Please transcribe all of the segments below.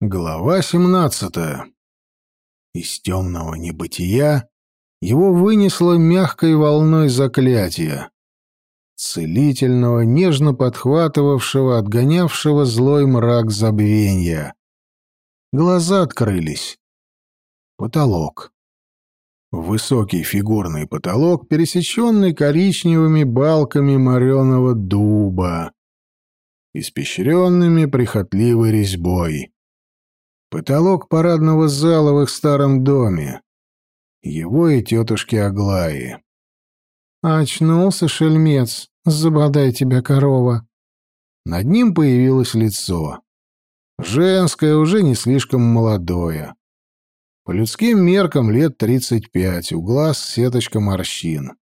Глава 17. Из темного небытия его вынесло мягкой волной заклятия, целительного, нежно подхватывавшего, отгонявшего злой мрак забвенья. Глаза открылись. Потолок. Высокий фигурный потолок, пересеченный коричневыми балками мореного дуба, испещренными прихотливой резьбой. Потолок парадного зала в их старом доме. Его и тетушки Аглаи. «Очнулся, шельмец, забодай тебя, корова!» Над ним появилось лицо. Женское, уже не слишком молодое. По людским меркам лет тридцать пять, у глаз сеточка морщин.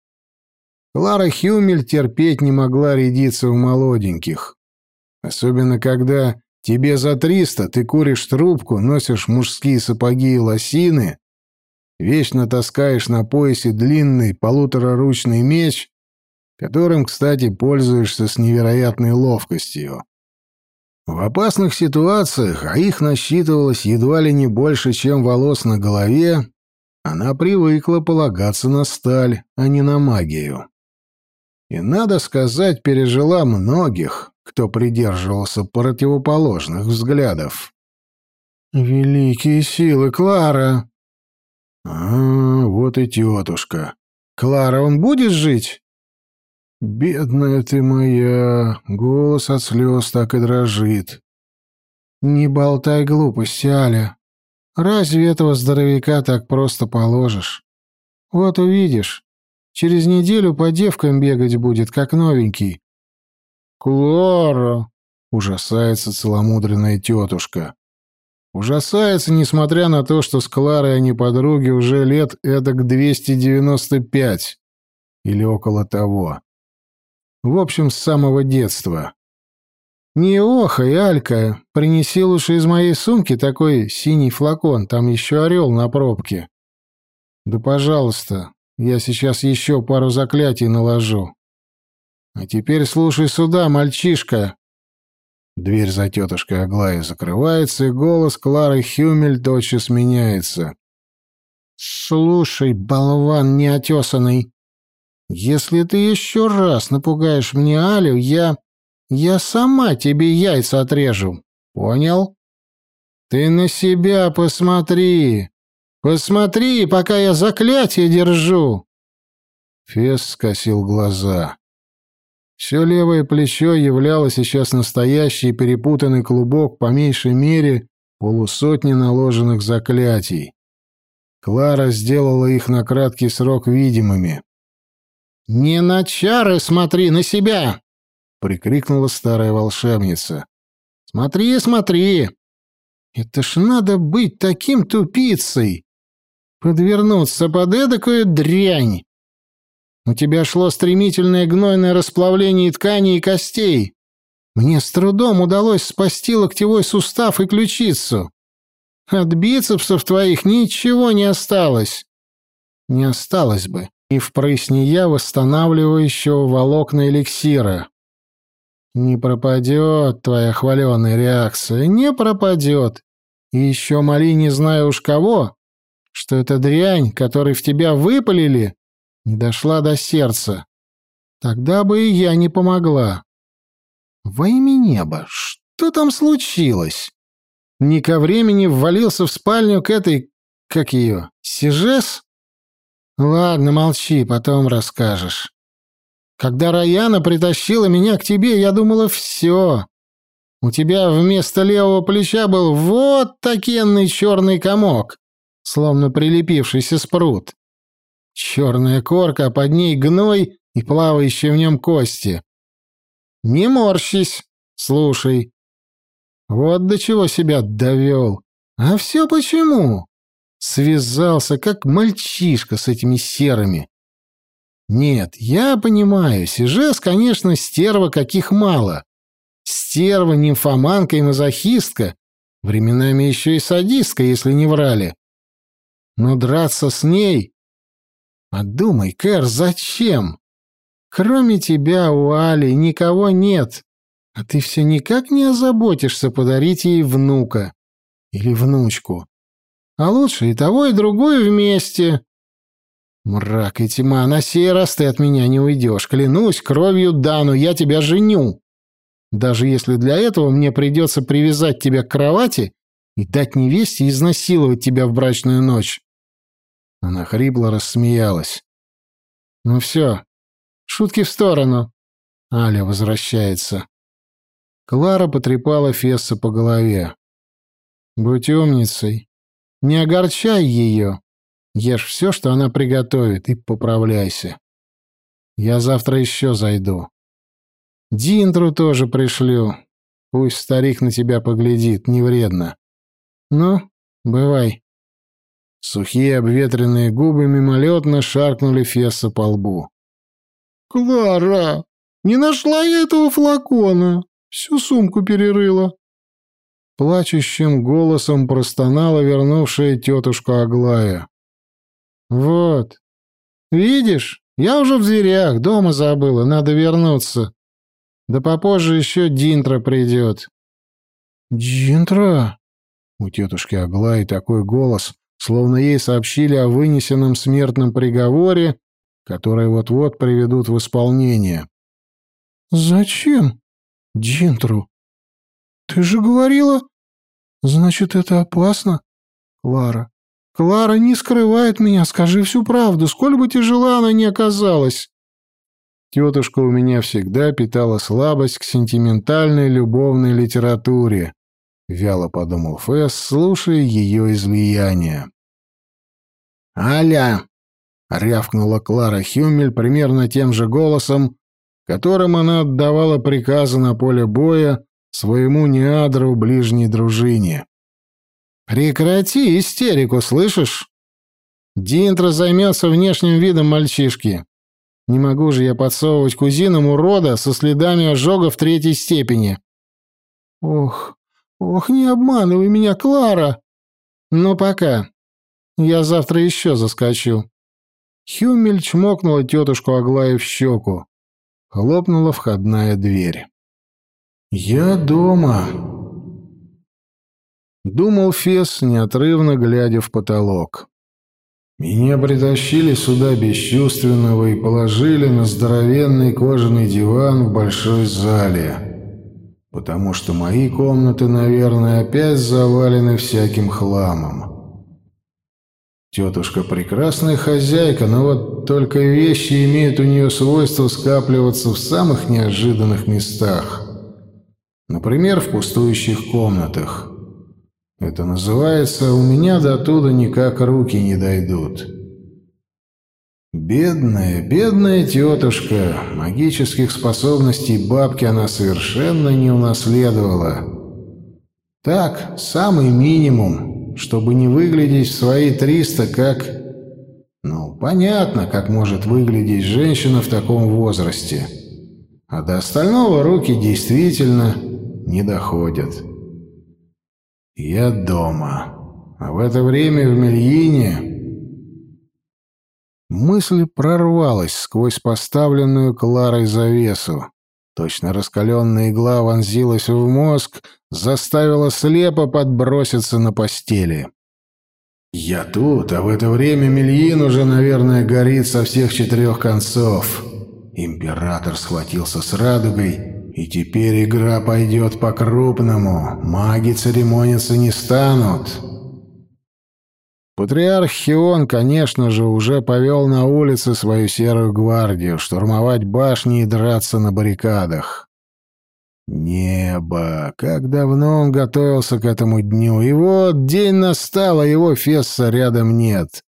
Клара Хюмель терпеть не могла рядиться в молоденьких. Особенно когда Тебе за триста, ты куришь трубку, носишь мужские сапоги и лосины, вечно таскаешь на поясе длинный полутораручный меч, которым, кстати, пользуешься с невероятной ловкостью. В опасных ситуациях, а их насчитывалось едва ли не больше, чем волос на голове, она привыкла полагаться на сталь, а не на магию. И, надо сказать, пережила многих, кто придерживался противоположных взглядов. «Великие силы, Клара!» «А, вот и тетушка. Клара, он будет жить?» «Бедная ты моя!» — голос от слез так и дрожит. «Не болтай глупости, Аля. Разве этого здоровяка так просто положишь? Вот увидишь, через неделю по девкам бегать будет, как новенький, «Клара!» — ужасается целомудренная тетушка. Ужасается, несмотря на то, что с Кларой они подруги уже лет эдак 295 или около того. В общем, с самого детства. «Не охай, Алька, принеси лучше из моей сумки такой синий флакон, там еще орел на пробке». «Да, пожалуйста, я сейчас еще пару заклятий наложу». А теперь слушай сюда, мальчишка. Дверь за тетушкой Аглаей закрывается, и голос Клары Хюмель тотчас меняется. «Слушай, болван неотесанный, если ты еще раз напугаешь мне Алю, я... я сама тебе яйца отрежу. Понял? Ты на себя посмотри. Посмотри, пока я заклятие держу!» Фес скосил глаза. Все левое плечо являло сейчас настоящий перепутанный клубок, по меньшей мере, полусотни наложенных заклятий. Клара сделала их на краткий срок видимыми. «Не на чары смотри, на себя!» — прикрикнула старая волшебница. «Смотри, смотри! Это ж надо быть таким тупицей! Подвернуться под эдакую дрянь! У тебя шло стремительное гнойное расплавление тканей и костей. Мне с трудом удалось спасти локтевой сустав и ключицу. От бицепсов твоих ничего не осталось. Не осталось бы и в прысне восстанавливающего волокна эликсира. Не пропадет твоя хваленая реакция, не пропадет. И еще моли не знаю уж кого, что эта дрянь, которой в тебя выпалили, не дошла до сердца. Тогда бы и я не помогла. Во имя неба, что там случилось? Не ко времени ввалился в спальню к этой... как ее? Сижес? Ладно, молчи, потом расскажешь. Когда Раяна притащила меня к тебе, я думала, все. У тебя вместо левого плеча был вот такенный черный комок, словно прилепившийся спрут. Черная корка, а под ней гной и плавающие в нем кости. Не морщись, слушай. Вот до чего себя довел. А все почему? Связался, как мальчишка с этими серыми. Нет, я понимаю, Сижес, конечно, стерва каких мало. Стерва, нимфоманка и мазохистка, временами еще и садистка, если не врали. Но драться с ней Подумай, Кэр, зачем? Кроме тебя у Али никого нет, а ты все никак не озаботишься подарить ей внука. или внучку. А лучше и того, и другую вместе. Мрак и тьма, на сей раз ты от меня не уйдешь. Клянусь кровью Дану, я тебя женю. Даже если для этого мне придется привязать тебя к кровати и дать невесте изнасиловать тебя в брачную ночь. Она хрипло рассмеялась. Ну все, шутки в сторону. Аля возвращается. Клара потрепала Фесса по голове. «Будь умницей. Не огорчай ее. Ешь все, что она приготовит, и поправляйся. Я завтра еще зайду. Динтру тоже пришлю. Пусть старик на тебя поглядит, не вредно. Ну, бывай». Сухие обветренные губы мимолетно шаркнули Фесса по лбу. «Клара, не нашла я этого флакона. Всю сумку перерыла. Плачущим голосом простонала вернувшая тетушка Аглая. «Вот. Видишь, я уже в дверях, дома забыла, надо вернуться. Да попозже еще Динтра придет». «Динтра?» У тетушки Аглаи такой голос, словно ей сообщили о вынесенном смертном приговоре, который вот-вот приведут в исполнение. «Зачем?» Джинтру. Ты же говорила... Значит, это опасно? Клара. Клара не скрывает меня, скажи всю правду, сколь бы тяжела она ни оказалась. Тетушка у меня всегда питала слабость к сентиментальной любовной литературе, вяло подумал Фэс, слушая ее излияние. «Аля!» — рявкнула Клара Хюмель примерно тем же голосом, которым она отдавала приказы на поле боя своему неадру ближней дружине. «Прекрати истерику, слышишь? Динтро займется внешним видом мальчишки. Не могу же я подсовывать кузинам урода со следами ожога в третьей степени». «Ох, ох, не обманывай меня, Клара!» «Ну, пока. Я завтра еще заскочу». Хюмель чмокнула тетушку Аглаю в щеку. Хлопнула входная дверь. «Я дома», — думал Фес, неотрывно глядя в потолок. «Меня притащили сюда бесчувственного и положили на здоровенный кожаный диван в большой зале, потому что мои комнаты, наверное, опять завалены всяким хламом. Тетушка прекрасная хозяйка, но вот только вещи имеют у нее свойство скапливаться в самых неожиданных местах. Например, в пустующих комнатах. Это называется «у меня до туда никак руки не дойдут». Бедная, бедная тетушка. Магических способностей бабки она совершенно не унаследовала. Так, самый минимум, чтобы не выглядеть в свои триста как... Ну, понятно, как может выглядеть женщина в таком возрасте. А до остального руки действительно не доходят. Я дома. А в это время в Мельине... Мысль прорвалась сквозь поставленную Кларой завесу. Точно раскаленная игла вонзилась в мозг, заставила слепо подброситься на постели. «Я тут, а в это время Мельин уже, наверное, горит со всех четырех концов». Император схватился с радугой, и теперь игра пойдет по-крупному. Маги церемониться не станут. Патриарх Хион, конечно же, уже повел на улице свою серую гвардию штурмовать башни и драться на баррикадах. Небо! Как давно он готовился к этому дню, и вот день настал, а его Фесса рядом нет.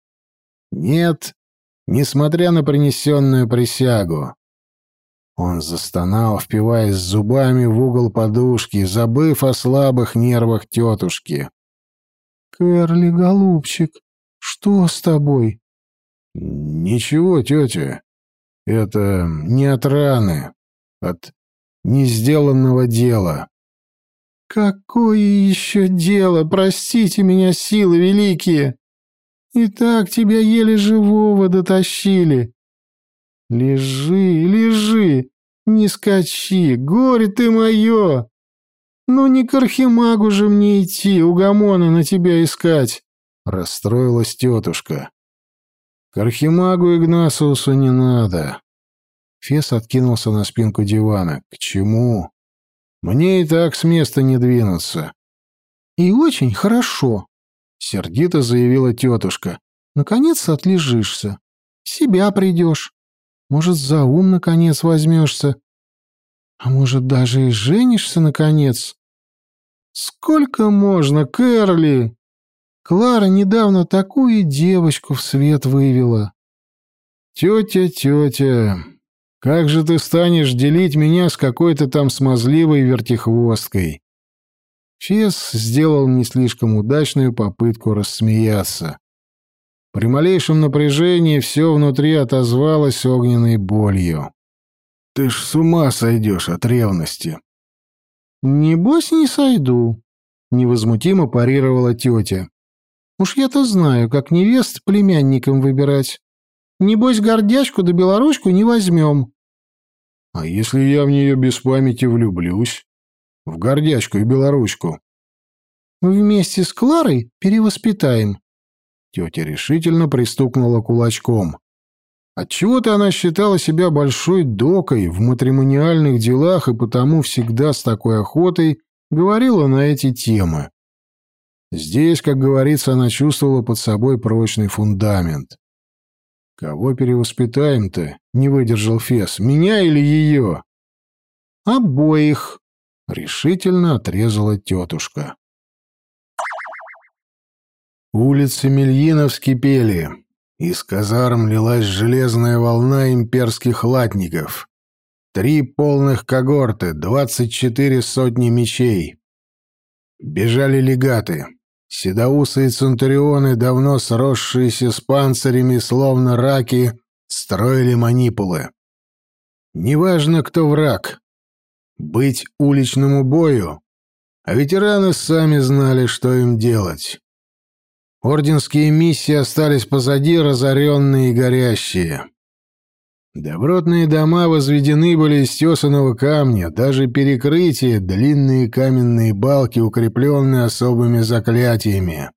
Нет, несмотря на принесенную присягу. Он застонал, впиваясь зубами в угол подушки, забыв о слабых нервах тетушки. «Кэрли, голубчик, что с тобой?» «Ничего, тетя. Это не от раны, от несделанного дела». «Какое еще дело? Простите меня, силы великие! И так тебя еле живого дотащили. Лежи, лежи, не скачи, горе ты мое!» «Ну не к архимагу же мне идти, угомоны на тебя искать!» — расстроилась тетушка. «К архимагу Игнасиусу не надо». Фес откинулся на спинку дивана. «К чему? Мне и так с места не двинуться». «И очень хорошо», — сердито заявила тетушка. «Наконец отлежишься. В себя придешь. Может, за ум, наконец, возьмешься. А может, даже и женишься, наконец? Сколько можно, Кэрли? Клара недавно такую девочку в свет вывела. Тетя, тетя, как же ты станешь делить меня с какой-то там смазливой вертихвосткой? Фес сделал не слишком удачную попытку рассмеяться. При малейшем напряжении все внутри отозвалось огненной болью. «Ты ж с ума сойдешь от ревности!» «Небось, не сойду», — невозмутимо парировала тетя. «Уж я-то знаю, как невест племянникам выбирать. Небось, гордячку да белоручку не возьмем». «А если я в нее без памяти влюблюсь? В гордячку и белоручку?» «Вместе с Кларой перевоспитаем», Тетя решительно пристукнула кулачком. Отчего-то она считала себя большой докой в матримониальных делах и потому всегда с такой охотой говорила на эти темы. Здесь, как говорится, она чувствовала под собой прочный фундамент. «Кого перевоспитаем-то?» — не выдержал Фес. «Меня или ее?» «Обоих», — решительно отрезала тетушка. Улицы Мельина вскипели. Из казарм лилась железная волна имперских латников. Три полных когорты, двадцать четыре сотни мечей. Бежали легаты. Седоусы и центурионы, давно сросшиеся с панцирями, словно раки, строили манипулы. Неважно, кто враг. Быть уличному бою. А ветераны сами знали, что им делать. Орденские миссии остались позади, разоренные и горящие. Добротные дома возведены были из тесаного камня, даже перекрытия, длинные каменные балки, укрепленные особыми заклятиями.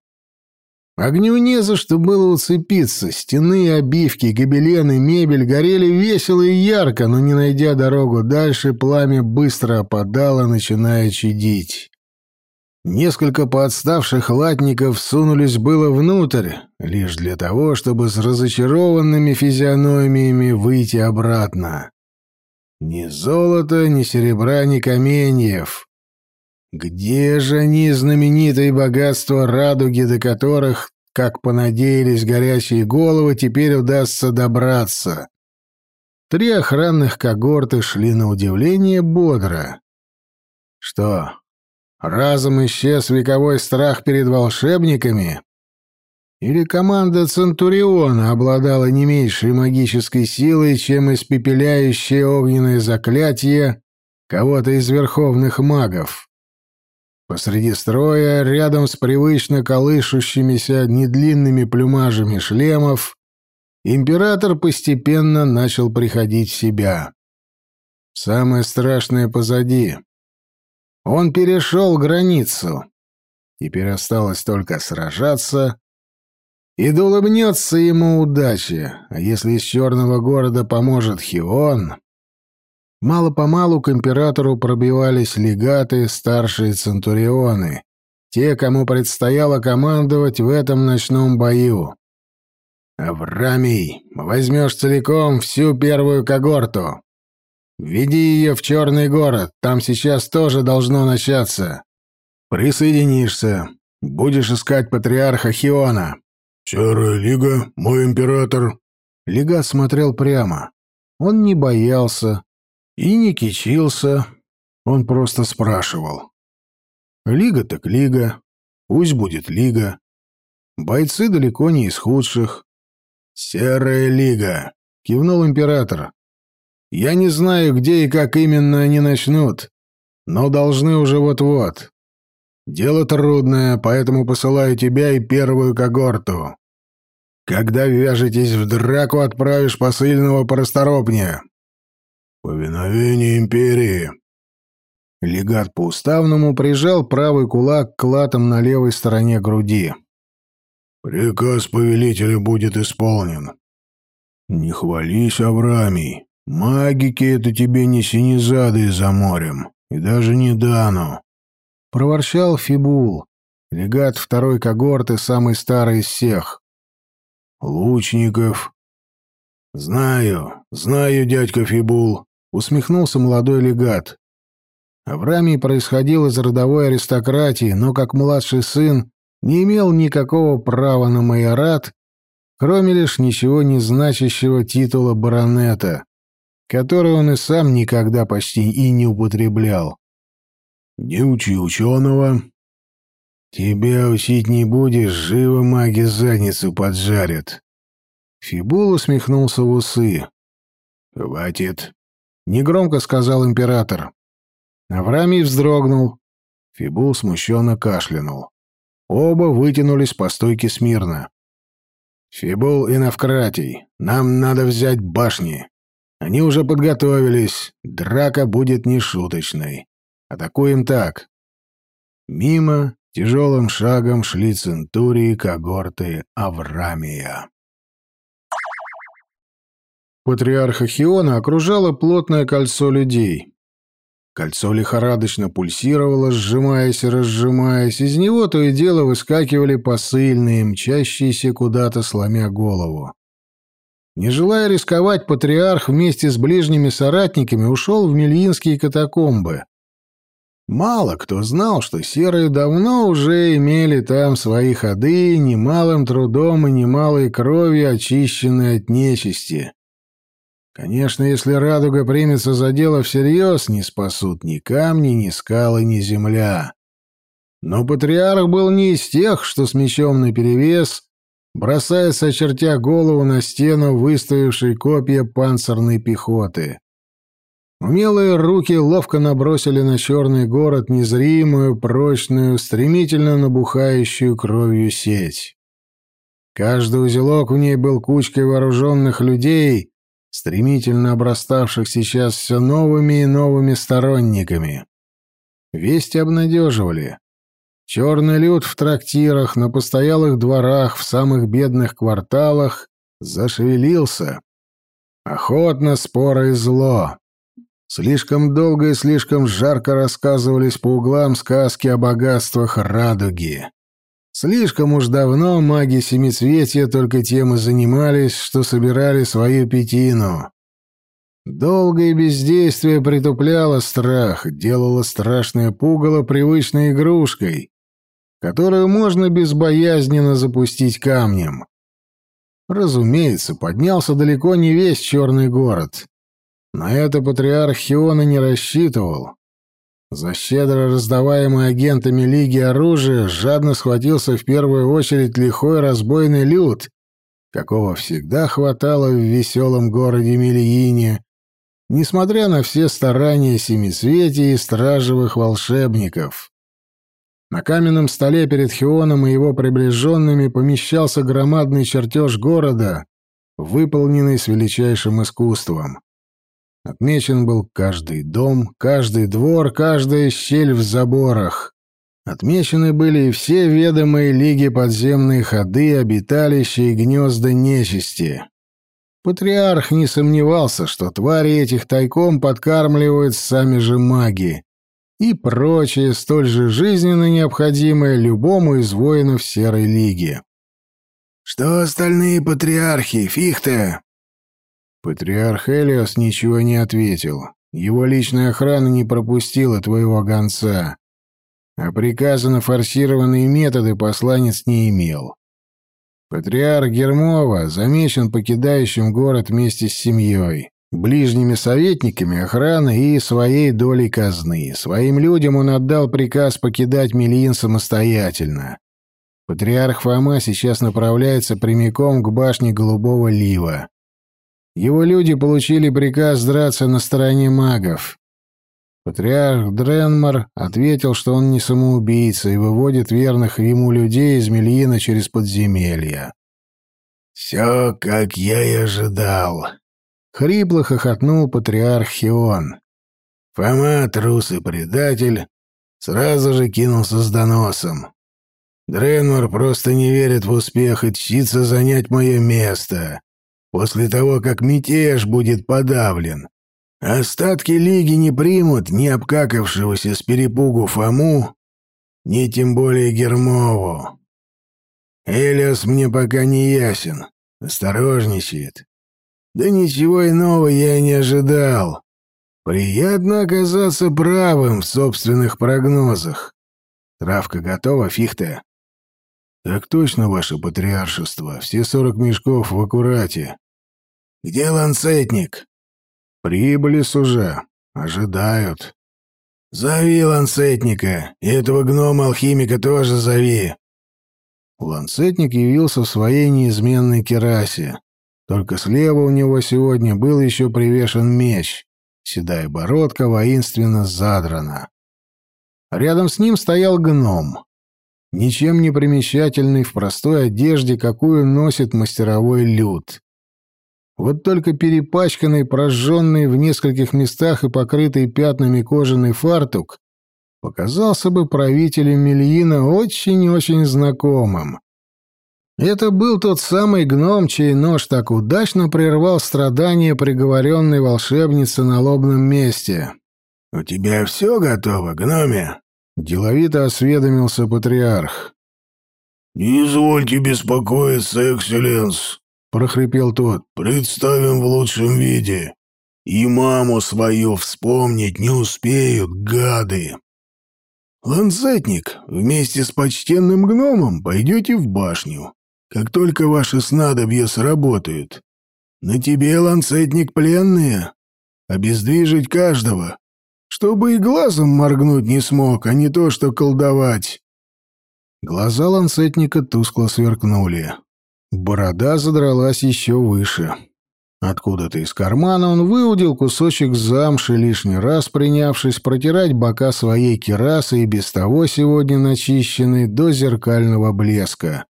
Огню не за что было уцепиться, стены, обивки, гобелены, мебель горели весело и ярко, но не найдя дорогу дальше, пламя быстро опадало, начиная чадить. Несколько подставших латников сунулись было внутрь, лишь для того, чтобы с разочарованными физиономиями выйти обратно. Ни золота, ни серебра, ни каменьев. Где же они, знаменитые богатства радуги, до которых, как понадеялись горящие головы, теперь удастся добраться? Три охранных когорты шли на удивление бодро. Что, Разом исчез вековой страх перед волшебниками? Или команда Центуриона обладала не меньшей магической силой, чем испепеляющее огненное заклятие кого-то из верховных магов? Посреди строя, рядом с привычно колышущимися недлинными плюмажами шлемов, император постепенно начал приходить в себя. Самое страшное позади. Он перешел границу. Теперь осталось только сражаться, и да улыбнется ему удача, а если из черного города поможет Хион... Мало-помалу к императору пробивались легаты, старшие центурионы, те, кому предстояло командовать в этом ночном бою. «Аврамий, возьмешь целиком всю первую когорту. Веди ее в Черный город, там сейчас тоже должно начаться. Присоединишься, будешь искать патриарха Хиона». «Серая лига, мой император». Легат смотрел прямо. Он не боялся и не кичился, он просто спрашивал. «Лига так лига, пусть будет лига. Бойцы далеко не из худших». «Серая лига», — кивнул император. Я не знаю, где и как именно они начнут, но должны уже вот-вот. Дело трудное, поэтому посылаю тебя и первую когорту. Когда вяжетесь в драку, отправишь посыльного порасторопнее. Повиновение империи. Легат по-уставному прижал правый кулак к латам на левой стороне груди. «Приказ повелителя будет исполнен. Не хвались, Аврамий. Магики — это тебе не синезады за морем, и даже не Дану», — проворчал Фибул, легат второй когорты, самый старый из всех. «Лучников». «Знаю, знаю, дядька Фибул», — усмехнулся молодой легат. Аврамий происходил из родовой аристократии, но как младший сын не имел никакого права на майорат, кроме лишь ничего не значащего титула баронета, который он и сам никогда почти и не употреблял. «Не учи ученого». «Тебя учить не будешь, живо маги задницу поджарят». Фибул усмехнулся в усы. «Хватит», — негромко сказал император. Авраамий вздрогнул. Фибул смущенно кашлянул. Оба вытянулись по стойке смирно. «Фибул и Навкратий, нам надо взять башни. Они уже подготовились. Драка будет нешуточной. Атакуем так». Мимо тяжелым шагом шли центурии когорты Аврамия. Патриарха Хиона окружало плотное кольцо людей. Кольцо лихорадочно пульсировало, сжимаясь и разжимаясь. Из него то и дело выскакивали посыльные, мчащиеся куда-то, сломя голову. Не желая рисковать, патриарх вместе с ближними соратниками ушел в Мельинские катакомбы. Мало кто знал, что серые давно уже имели там свои ходы, немалым трудом и немалой кровью очищенные от нечисти. Конечно, если радуга примется за дело всерьез, не спасут ни камни, ни скалы, ни земля. Но патриарх был не из тех, что с мечом наперевес бросается, очертя голову на стену выставившей копья панцирной пехоты. Умелые руки ловко набросили на черный город незримую, прочную, стремительно набухающую кровью сеть. Каждый узелок в ней был кучкой вооруженных людей, стремительно обраставших сейчас все новыми и новыми сторонниками. Вести обнадеживали. Черный люд в трактирах, на постоялых дворах, в самых бедных кварталах зашевелился. Охотно споры и зло. Слишком долго и слишком жарко рассказывались по углам сказки о богатствах радуги. Слишком уж давно маги Семицветия только тем и занимались, что собирали свою пятину. Долгое бездействие притупляло страх, делало страшное пугало привычной игрушкой, которую можно безбоязненно запустить камнем. Разумеется, поднялся далеко не весь черный город. На это патриарх Хиона не рассчитывал. За щедро раздаваемое агентами Лиги оружие жадно схватился в первую очередь лихой разбойный люд, какого всегда хватало в веселом городе Мельине, несмотря на все старания семисветия и стражевых волшебников. На каменном столе перед Хионом и его приближенными помещался громадный чертеж города, выполненный с величайшим искусством. Отмечен был каждый дом, каждый двор, каждая щель в заборах. Отмечены были и все ведомые лиги подземные ходы, обиталища и гнезда нечисти. Патриарх не сомневался, что твари этих тайком подкармливают сами же маги и прочее, столь же жизненно необходимое любому из воинов Серой Лиги. «Что остальные патриархи, Фихте?» Патриарх Элиос ничего не ответил. Его личная охрана не пропустила твоего гонца. А приказа на форсированные методы посланец не имел. Патриарх Гермова замечен покидающим город вместе с семьей, ближними советниками охраны и своей долей казны. Своим людям он отдал приказ покидать Мельин самостоятельно. Патриарх Фома сейчас направляется прямиком к башне Голубого Лива. Его люди получили приказ драться на стороне магов. Патриарх Дренмар ответил, что он не самоубийца и выводит верных ему людей из Мельина через подземелья. «Все, как я и ожидал», — хрипло хохотнул патриарх Хион. Фома, трус и предатель, сразу же кинулся с доносом. Дренмор просто не верит в успех и чтится занять мое место, после того, как мятеж будет подавлен. Остатки лиги не примут ни обкакавшегося с перепугу Фому, ни тем более Гермову. Элиас мне пока не ясен, осторожничает. Да ничего иного я не ожидал. Приятно оказаться правым в собственных прогнозах. Травка готова, фихта? Так точно, ваше патриаршество. Все сорок мешков в аккурате. Где ланцетник? Прибыли с уже. Ожидают. Зови ланцетника. И этого гнома-алхимика тоже зови. Ланцетник явился в своей неизменной керасе. Только слева у него сегодня был еще привешен меч. Седая бородка воинственно задрана. Рядом с ним стоял гном. Ничем не примечательный в простой одежде, какую носит мастеровой люд. Вот только перепачканный, прожженный в нескольких местах и покрытый пятнами кожаный фартук показался бы правителю Мельина очень-очень знакомым. Это был тот самый гном, чей нож так удачно прервал страдания приговоренной волшебницы на лобном месте. «У тебя все готово, гноме?» — деловито осведомился патриарх. «Не извольте беспокоиться, экселленс», — прохрипел тот. «Представим в лучшем виде. И маму свою вспомнить не успеют, гады». «Ланцетник, вместе с почтенным гномом пойдете в башню как только ваши снадобья сработают. На тебе, ланцетник, пленные. Обездвижить каждого, чтобы и глазом моргнуть не смог, а не то что колдовать». Глаза ланцетника тускло сверкнули. Борода задралась еще выше. Откуда-то из кармана он выудил кусочек замши, лишний раз принявшись протирать бока своей керасы и без того сегодня начищенной до зеркального блеска.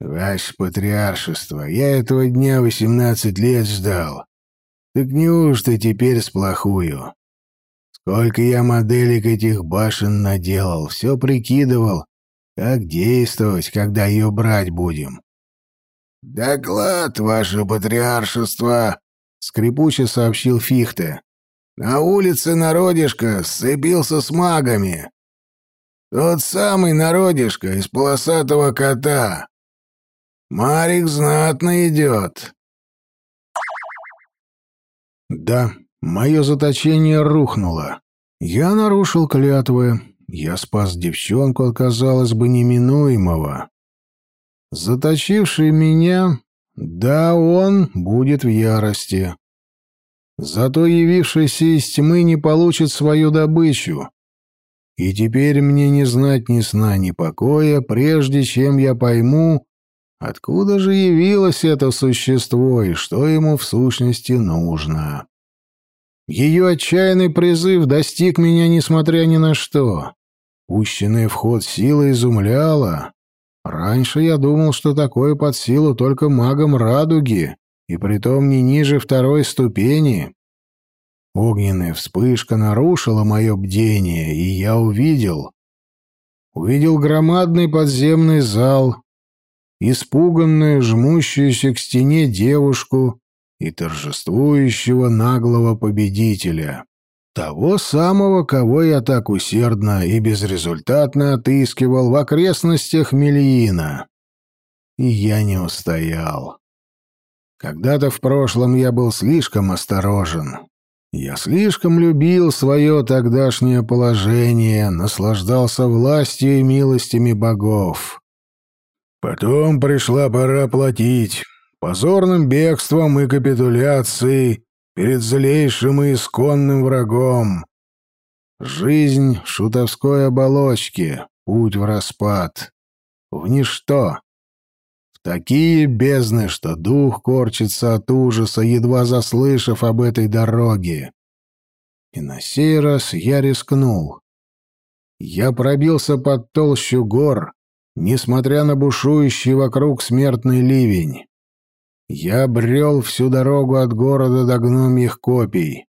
«Ваше патриаршество, я этого дня восемнадцать лет ждал. Так неужто теперь сплохую? Сколько я моделек этих башен наделал, все прикидывал, как действовать, когда ее брать будем». «Доклад, ваше патриаршество!» — скрипуче сообщил Фихте. «На улице народишко сцепился с магами. Тот самый народишко из полосатого кота. Марик знатно идет. Да, мое заточение рухнуло. Я нарушил клятвы. Я спас девчонку от, казалось бы, неминуемого. Заточивший меня, да, он будет в ярости. Зато явившийся из тьмы не получит свою добычу. И теперь мне не знать ни сна, ни покоя, прежде чем я пойму, Откуда же явилось это существо и что ему в сущности нужно? Ее отчаянный призыв достиг меня несмотря ни на что. Пущенная в ход сила изумляла. Раньше я думал, что такое под силу только магам радуги, и притом не ниже второй ступени. Огненная вспышка нарушила мое бдение, и я увидел... Увидел громадный подземный зал, испуганную, жмущуюся к стене девушку и торжествующего наглого победителя. Того самого, кого я так усердно и безрезультатно отыскивал в окрестностях Мельина. И я не устоял. Когда-то в прошлом я был слишком осторожен. Я слишком любил свое тогдашнее положение, наслаждался властью и милостями богов. Потом пришла пора платить позорным бегством и капитуляцией перед злейшим и исконным врагом. Жизнь шутовской оболочке, путь в распад, в ничто. В такие бездны, что дух корчится от ужаса, едва заслышав об этой дороге. И на сей раз я рискнул. Я пробился под толщу гор, несмотря на бушующий вокруг смертный ливень. Я брел всю дорогу от города до гномьих копий.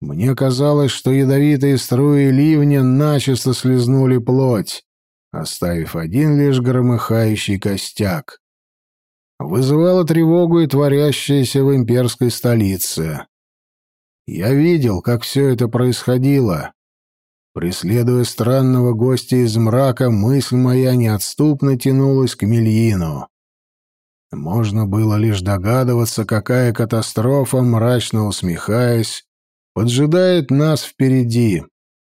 Мне казалось, что ядовитые струи ливня начисто слезнули плоть, оставив один лишь громыхающий костяк. Вызывало тревогу и творящееся в имперской столице. Я видел, как все это происходило. Преследуя странного гостя из мрака, мысль моя неотступно тянулась к Мельину. Можно было лишь догадываться, какая катастрофа, мрачно усмехаясь, поджидает нас впереди.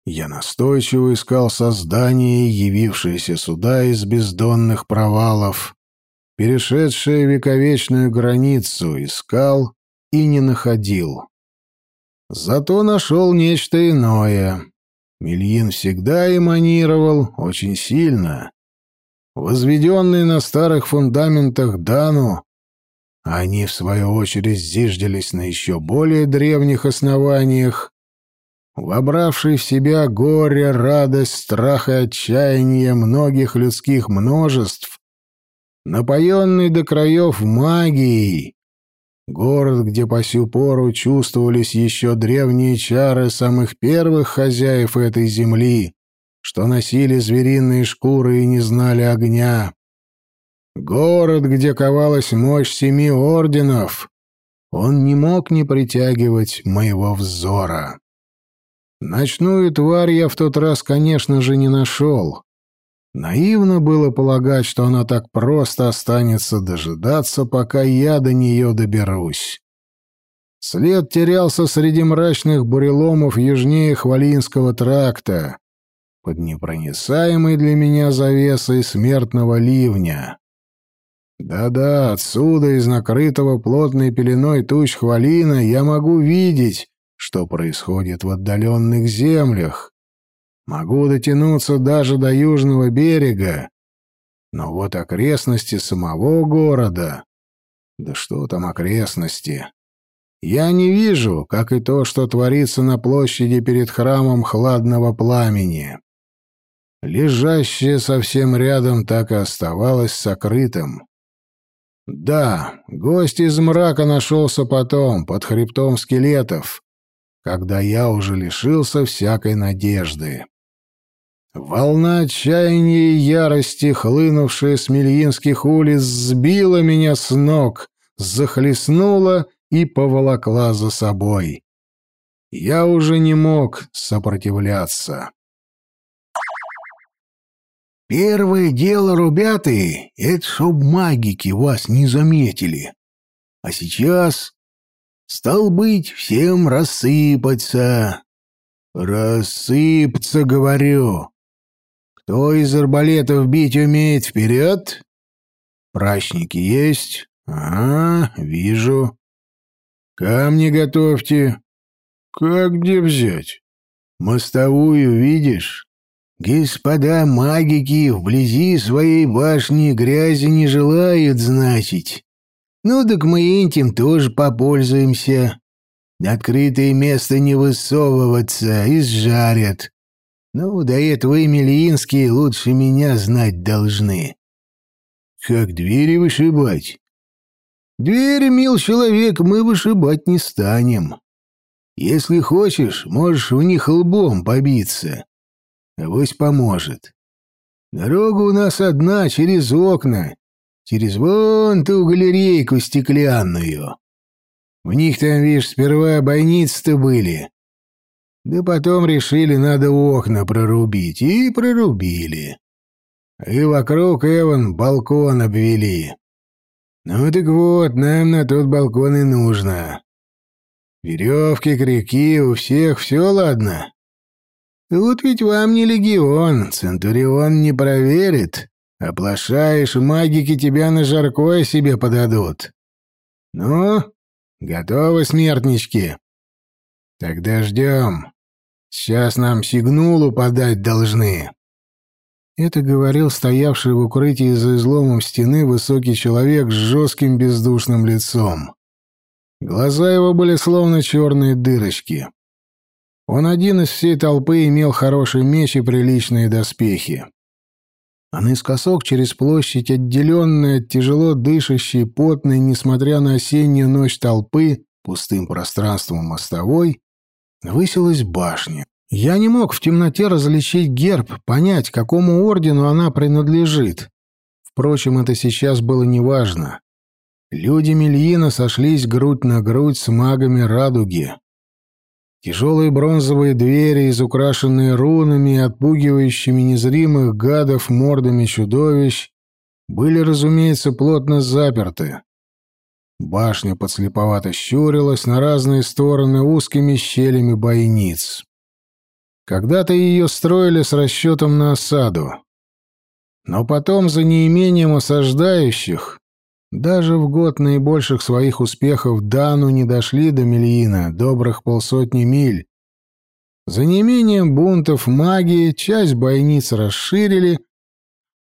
Я настойчиво искал создание, явившееся сюда из бездонных провалов, перешедшее вековечную границу, искал и не находил. Зато нашел нечто иное. Мельин всегда эманировал очень сильно. Возведенный на старых фундаментах Дану, они, в свою очередь, зиждились на еще более древних основаниях, вобравший в себя горе, радость, страх и отчаяние многих людских множеств, напоенный до краев магией, город, где по сю пору чувствовались еще древние чары самых первых хозяев этой земли, что носили звериные шкуры и не знали огня. Город, где ковалась мощь семи орденов, он не мог не притягивать моего взора. Ночную тварь я в тот раз, конечно же, не нашел. Наивно было полагать, что она так просто останется дожидаться, пока я до нее доберусь. След терялся среди мрачных буреломов южнее Хвалинского тракта, под непроницаемой для меня завесой смертного ливня. Да-да, отсюда, из накрытого плотной пеленой туч Хвалина, я могу видеть, что происходит в отдаленных землях. Могу дотянуться даже до южного берега. Но вот окрестности самого города... Да что там окрестности? Я не вижу, как и то, что творится на площади перед храмом хладного пламени. Лежащее совсем рядом так и оставалось сокрытым. Да, гость из мрака нашелся потом, под хребтом скелетов, когда я уже лишился всякой надежды. Волна отчаяния и ярости, хлынувшая с Мельинских улиц, сбила меня с ног, захлестнула и поволокла за собой. Я уже не мог сопротивляться. «Первое дело, ребята, это чтоб магики вас не заметили. А сейчас Стал быть, всем рассыпаться. Рассыпаться, говорю. Кто из арбалетов бить умеет вперед? Прачники есть? А, вижу. Камни готовьте. Как где взять? Мостовую видишь? Господа магики вблизи своей башни грязи не желают, значит. Ну, так мы этим тоже попользуемся. Открытое место не высовываться, изжарят. Ну, до этого и Мельинские лучше меня знать должны. Как двери вышибать? Двери, мил человек, мы вышибать не станем. Если хочешь, можешь в них лбом побиться. Авось поможет. Дорога у нас одна, через окна, через вон ту галерейку стеклянную. В них там, видишь, сперва бойницы-то были. Да потом решили, надо окна прорубить, и прорубили. И вокруг, Эван, балкон обвели. Ну так вот, нам на тот балкон и нужно. Веревки, крюки, у всех все ладно. Тут ведь вам не легион, Центурион не проверит. Оплошаешь, магики тебя на жаркое себе подадут. Ну, готовы, смертнички? Тогда ждем. Сейчас нам сигнулу подать должны. Это говорил стоявший в укрытии за изломом стены высокий человек с жестким бездушным лицом. Глаза его были словно черные дырочки. Он один из всей толпы имел хороший меч и приличные доспехи а наискосок через площадь, отделенная от тяжело дышащей, потной, несмотря на осеннюю ночь толпы, пустым пространством мостовой, высилась башня. Я не мог в темноте различить герб, понять, какому ордену она принадлежит. Впрочем, это сейчас было неважно. Люди Мельина сошлись грудь на грудь с магами радуги. Тяжелые бронзовые двери, изукрашенные рунами и отпугивающими незримых гадов мордами чудовищ, были, разумеется, плотно заперты. Башня подслеповато щурилась на разные стороны узкими щелями бойниц. Когда-то ее строили с расчетом на осаду. Но потом, за неимением осаждающих, даже в год наибольших своих успехов Дану не дошли до Мельина, добрых полсотни миль. За неимением бунтов магии часть бойниц расширили,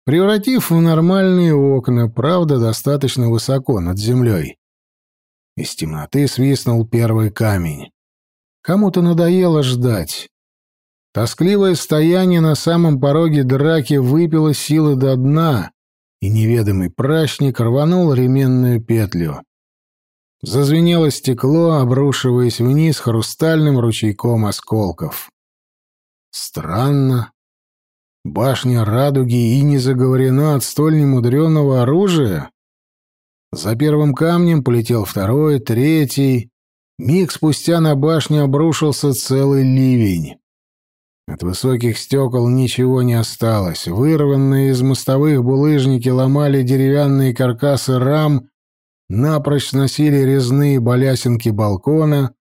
превратив в нормальные окна, правда, достаточно высоко над землей. Из темноты свистнул первый камень. Кому-то надоело ждать. Тоскливое стояние на самом пороге драки выпило силы до дна, и неведомый прачник рванул ременную петлю. Зазвенело стекло, обрушиваясь вниз хрустальным ручейком осколков. Странно. Башня радуги и не заговорена от столь немудреного оружия. За первым камнем полетел второй, третий. Миг спустя на башню обрушился целый ливень. От высоких стекол ничего не осталось. Вырванные из мостовых булыжники ломали деревянные каркасы рам, напрочь сносили резные балясинки балкона,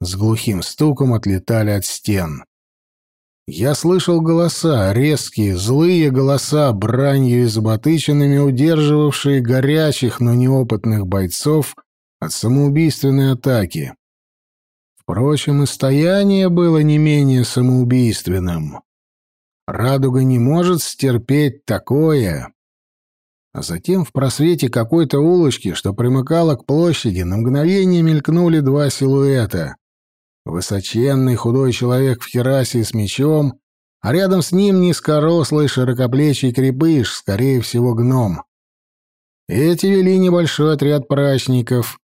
с глухим стуком отлетали от стен. Я слышал голоса, резкие, злые голоса, бранью и заботыченными, удерживавшие горячих, но неопытных бойцов от самоубийственной атаки. Впрочем, и стояние было не менее самоубийственным. Радуга не может стерпеть такое. А затем в просвете какой-то улочки, что примыкало к площади, на мгновение мелькнули два силуэта. Высоченный худой человек в херасе с мечом, а рядом с ним низкорослый широкоплечий крепыш, скорее всего, гном. Эти вели небольшой отряд прачников,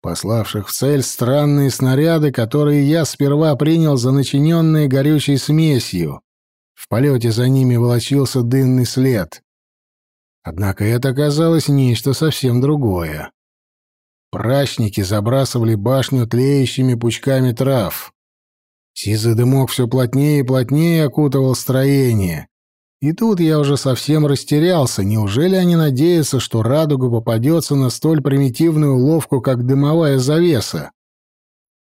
пославших в цель странные снаряды, которые я сперва принял за начиненные горючей смесью. В полете за ними волочился дынный след. Однако это оказалось нечто совсем другое. Прачники забрасывали башню тлеющими пучками трав. Сизый дымок все плотнее и плотнее окутывал строение, и тут я уже совсем растерялся. Неужели они надеются, что радуга попадется на столь примитивную уловку, как дымовая завеса?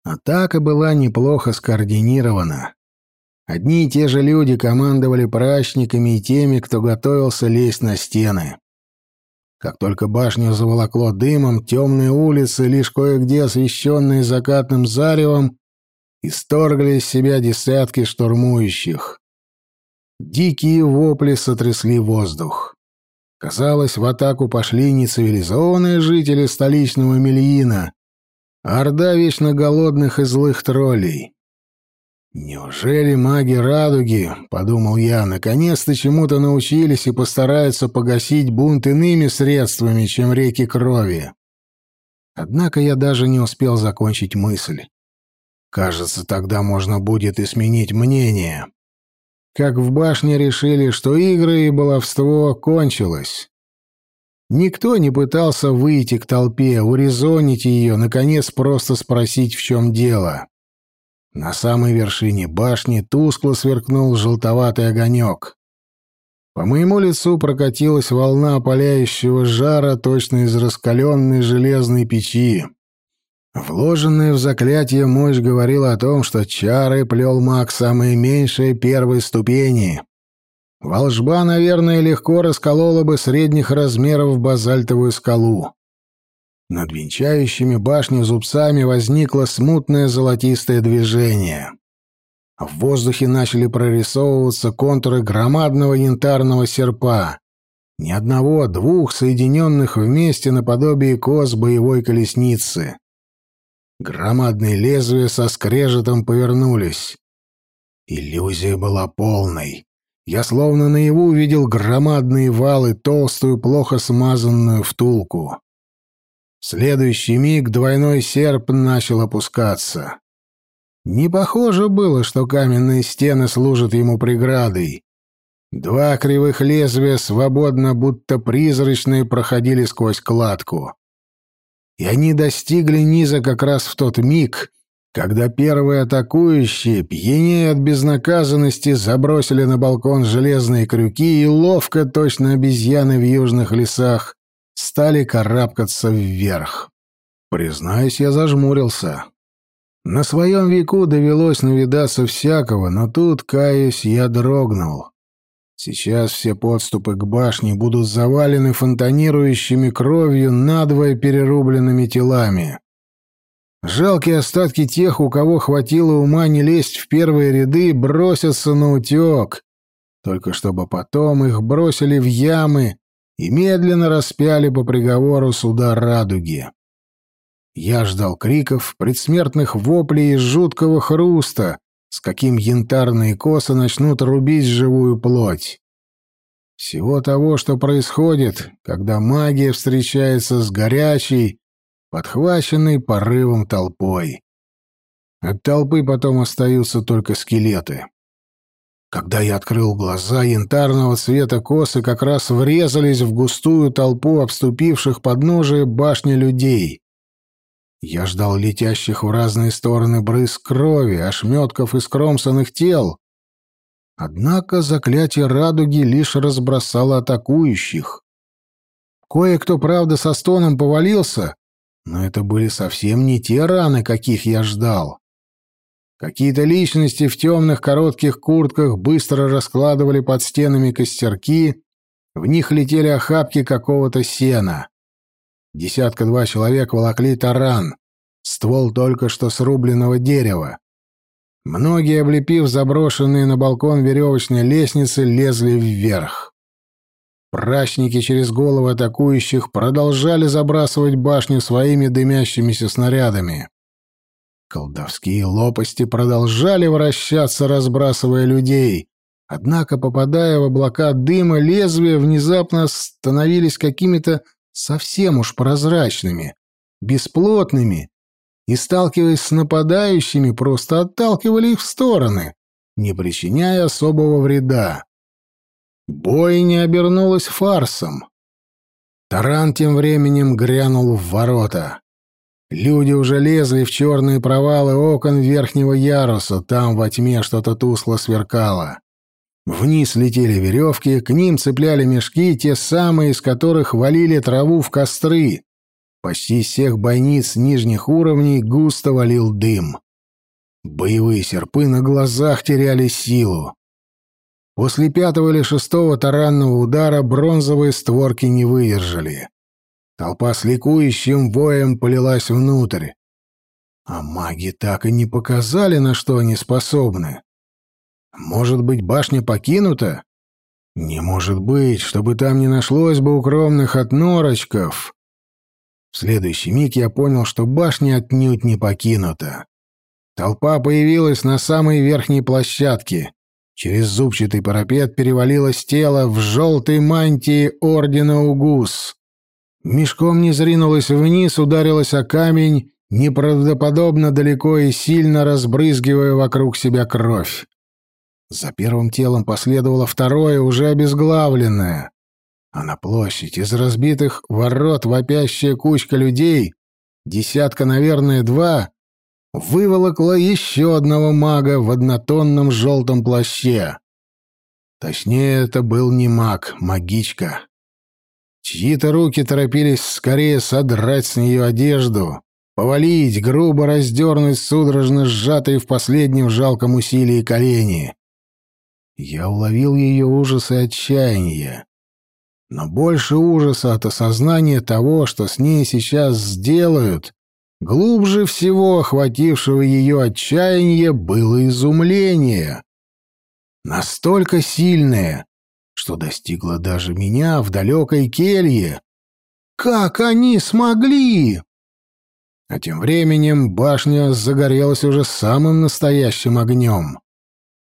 Атака была неплохо скоординирована. Одни и те же люди командовали прачниками и теми, кто готовился лезть на стены. Как только башню заволокло дымом, темные улицы, лишь кое-где освещенные закатным заревом, исторгли из себя десятки штурмующих. Дикие вопли сотрясли воздух. Казалось, в атаку пошли не цивилизованные жители столичного Мельина, а орда вечно голодных и злых троллей. «Неужели маги радуги, — подумал я, — наконец-то чему-то научились и постараются погасить бунт иными средствами, чем реки крови?» Однако я даже не успел закончить мысль. Кажется, тогда можно будет и сменить мнение как в башне решили, что игры и баловство кончилось. Никто не пытался выйти к толпе, урезонить ее, наконец просто спросить, в чем дело. На самой вершине башни тускло сверкнул желтоватый огонек. По моему лицу прокатилась волна опаляющего жара, точно из раскаленной железной печи. Вложенная в заклятие мощь говорила о том, что чары плел маг самые меньшие первой ступени. Волжба, наверное, легко расколола бы средних размеров базальтовую скалу. Над венчающими башню зубцами возникло смутное золотистое движение. В воздухе начали прорисовываться контуры громадного янтарного серпа. Ни одного, двух соединенных вместе наподобие коз боевой колесницы. Громадные лезвия со скрежетом повернулись. Иллюзия была полной. Я словно наяву увидел громадные валы, толстую, плохо смазанную втулку. Следующий миг двойной серп начал опускаться. Не похоже было, что каменные стены служат ему преградой. Два кривых лезвия свободно, будто призрачные, проходили сквозь кладку. И они достигли низа как раз в тот миг, когда первые атакующие, пьянее от безнаказанности, забросили на балкон железные крюки и ловко, точно обезьяны в южных лесах, стали карабкаться вверх. Признаюсь, я зажмурился. На своем веку довелось навидаться всякого, но тут, каюсь, я дрогнул. Сейчас все подступы к башне будут завалены фонтанирующими кровью надвое перерубленными телами. Жалкие остатки тех, у кого хватило ума не лезть в первые ряды, бросятся на утек, только чтобы потом их бросили в ямы и медленно распяли по приговору суда радуги. Я ждал криков, предсмертных воплей и жуткого хруста, с каким янтарные косы начнут рубить живую плоть. Всего того, что происходит, когда магия встречается с горячей, подхваченной порывом толпой. От толпы потом остаются только скелеты. Когда я открыл глаза, янтарного цвета косы как раз врезались в густую толпу обступивших подножие башни людей. Я ждал летящих в разные стороны брызг крови, ошметков и скромсанных тел. Однако заклятие радуги лишь разбросало атакующих. Кое-кто, правда, со стоном повалился, но это были совсем не те раны, каких я ждал. Какие-то личности в темных коротких куртках быстро раскладывали под стенами костерки, в них летели охапки какого-то сена. Десятка-два человек волокли таран, ствол только что срубленного дерева. Многие, облепив заброшенные на балкон веревочные лестницы, лезли вверх. Прачники через головы атакующих продолжали забрасывать башню своими дымящимися снарядами. Колдовские лопасти продолжали вращаться, разбрасывая людей. Однако, попадая в облака дыма, лезвия внезапно становились какими-то совсем уж прозрачными, бесплотными, и, сталкиваясь с нападающими, просто отталкивали их в стороны, не причиняя особого вреда. Бой не обернулась фарсом. Таран тем временем грянул в ворота. Люди уже лезли в черные провалы окон верхнего яруса, там во тьме что-то тусло сверкало. Вниз летели веревки, к ним цепляли мешки, те самые, из которых валили траву в костры. Почти всех бойниц нижних уровней густо валил дым. Боевые серпы на глазах теряли силу. После пятого или шестого таранного удара бронзовые створки не выдержали. Толпа с ликующим воем полилась внутрь. А маги так и не показали, на что они способны. Может быть, башня покинута? Не может быть, чтобы там не нашлось бы укромных отнорочков. В следующий миг я понял, что башня отнюдь не покинута. Толпа появилась на самой верхней площадке. Через зубчатый парапет перевалилось тело в желтой мантии ордена Угус. Мешком не зринулось вниз, ударилось о камень, неправдоподобно далеко и сильно разбрызгивая вокруг себя кровь. За первым телом последовало второе, уже обезглавленное. А на площадь из разбитых ворот вопящая кучка людей, десятка, наверное, два, выволокла еще одного мага в однотонном желтом плаще. Точнее, это был не маг, магичка. Чьи-то руки торопились скорее содрать с нее одежду, повалить, грубо раздернуть судорожно сжатые в последнем жалком усилии колени. Я уловил ее ужас и отчаяние. Но больше ужаса от осознания того, что с ней сейчас сделают, Глубже всего охватившего ее отчаяние было изумление. Настолько сильное, что достигло даже меня в далекой келье. Как они смогли? А тем временем башня загорелась уже самым настоящим огнем.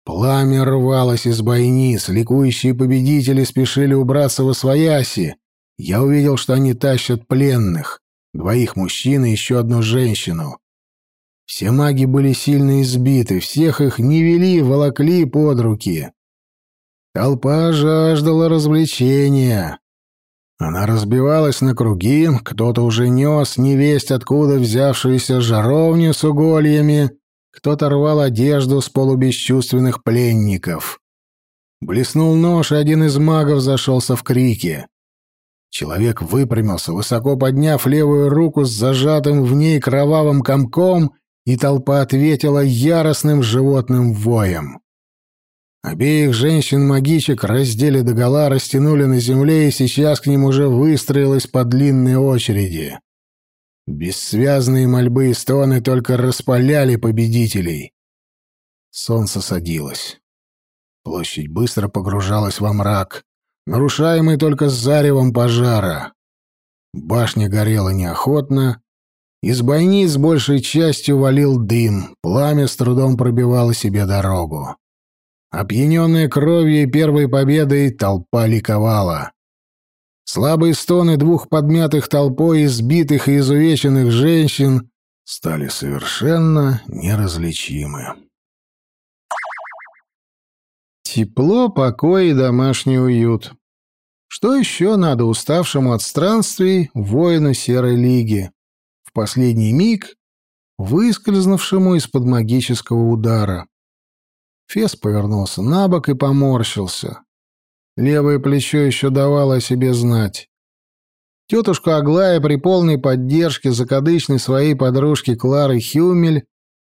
Пламя рвалось из бойниц, ликующие победители спешили убраться во свояси. Я увидел, что они тащат пленных двоих мужчин и еще одну женщину. Все маги были сильно избиты, всех их не вели, волокли под руки. Толпа жаждала развлечения. Она разбивалась на круги, кто-то уже нес невесть откуда взявшуюся жаровню с угольями, кто-то рвал одежду с полубесчувственных пленников. Блеснул нож, и один из магов зашелся в крике. Человек выпрямился, высоко подняв левую руку с зажатым в ней кровавым комком, и толпа ответила яростным животным воем. Обеих женщин-магичек раздели догола, растянули на земле, и сейчас к ним уже выстроилась по длинной очереди. Бессвязные мольбы и стоны только распаляли победителей. Солнце садилось. Площадь быстро погружалась во мрак, нарушаемый только заревом пожара. Башня горела неохотно, из бойниц большей частью валил дым, пламя с трудом пробивало себе дорогу. Опьяненная кровью и первой победой, толпа ликовала. Слабые стоны двух подмятых толпой избитых и изувеченных женщин стали совершенно неразличимы. Тепло, покой и домашний уют. Что еще надо уставшему от странствий воину Серой Лиги, в последний миг выскользнувшему из-под магического удара? Фес повернулся на бок и поморщился. Левое плечо еще давало о себе знать. Тетушка Аглая при полной поддержке закадычной своей подружки Клары Хюмель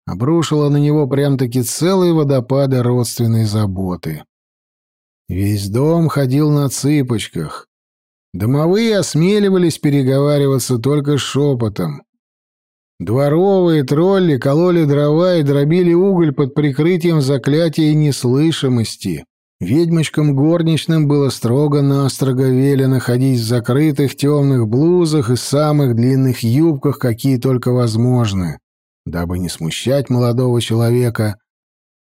обрушила на него прям-таки целые водопады родственной заботы. Весь дом ходил на цыпочках. Домовые осмеливались переговариваться только шепотом. Дворовые тролли кололи дрова и дробили уголь под прикрытием заклятия неслышимости. Ведьмочкам горничным было строго-настрого велено ходить в закрытых темных блузах и самых длинных юбках, какие только возможны, дабы не смущать молодого человека,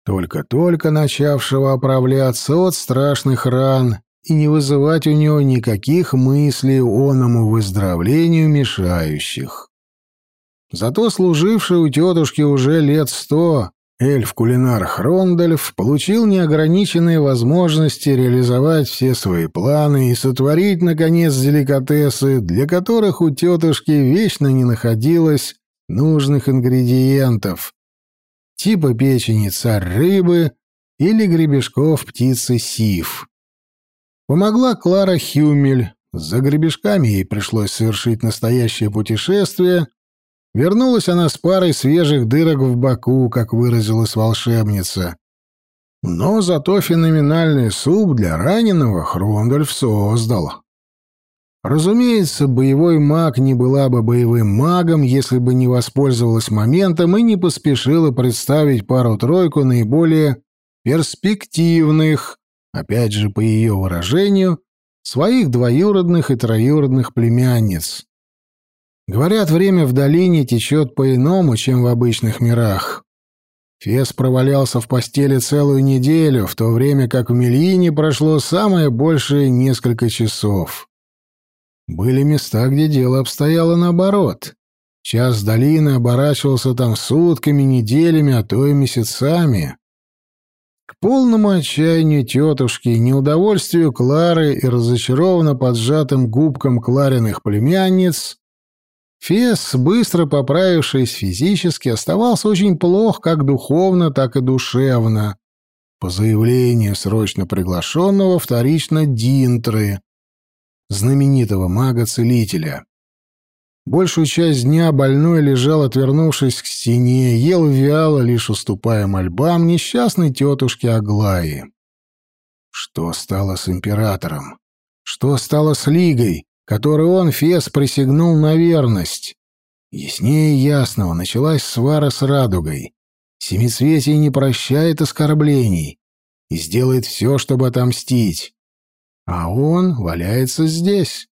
только-только начавшего оправляться от страшных ран, и не вызывать у него никаких мыслей оному выздоровлению мешающих. Зато служивший у тетушки уже лет сто эльф-кулинар Хрондальф получил неограниченные возможности реализовать все свои планы и сотворить, наконец, деликатесы, для которых у тетушки вечно не находилось нужных ингредиентов, типа печени царь рыбы или гребешков птицы сив. Помогла Клара Хюмель. За гребешками ей пришлось совершить настоящее путешествие, Вернулась она с парой свежих дырок в боку, как выразилась волшебница. Но зато феноменальный суп для раненого Хрондольф создал. Разумеется, боевой маг не была бы боевым магом, если бы не воспользовалась моментом и не поспешила представить пару-тройку наиболее перспективных, опять же по ее выражению, своих двоюродных и троюродных племянниц. Говорят, время в долине течет по-иному, чем в обычных мирах. Фес провалялся в постели целую неделю, в то время как в Мельине прошло самое большее несколько часов. Были места, где дело обстояло наоборот. Час долины оборачивался там сутками, неделями, а то и месяцами. К полному отчаянию тетушки, неудовольствию Клары и разочарованно поджатым губкам Клариных племянниц Фес, быстро поправившись физически, оставался очень плох как духовно, так и душевно. По заявлению срочно приглашенного вторично Динтры, знаменитого мага-целителя. Большую часть дня больной лежал, отвернувшись к стене, ел вяло, лишь уступая мольбам несчастной тетушки Аглаи. Что стало с императором? Что стало с Лигой? Которой он, Фес, присягнул на верность. Яснее ясного началась свара с радугой. Семицветие не прощает оскорблений и сделает все, чтобы отомстить. А он валяется здесь.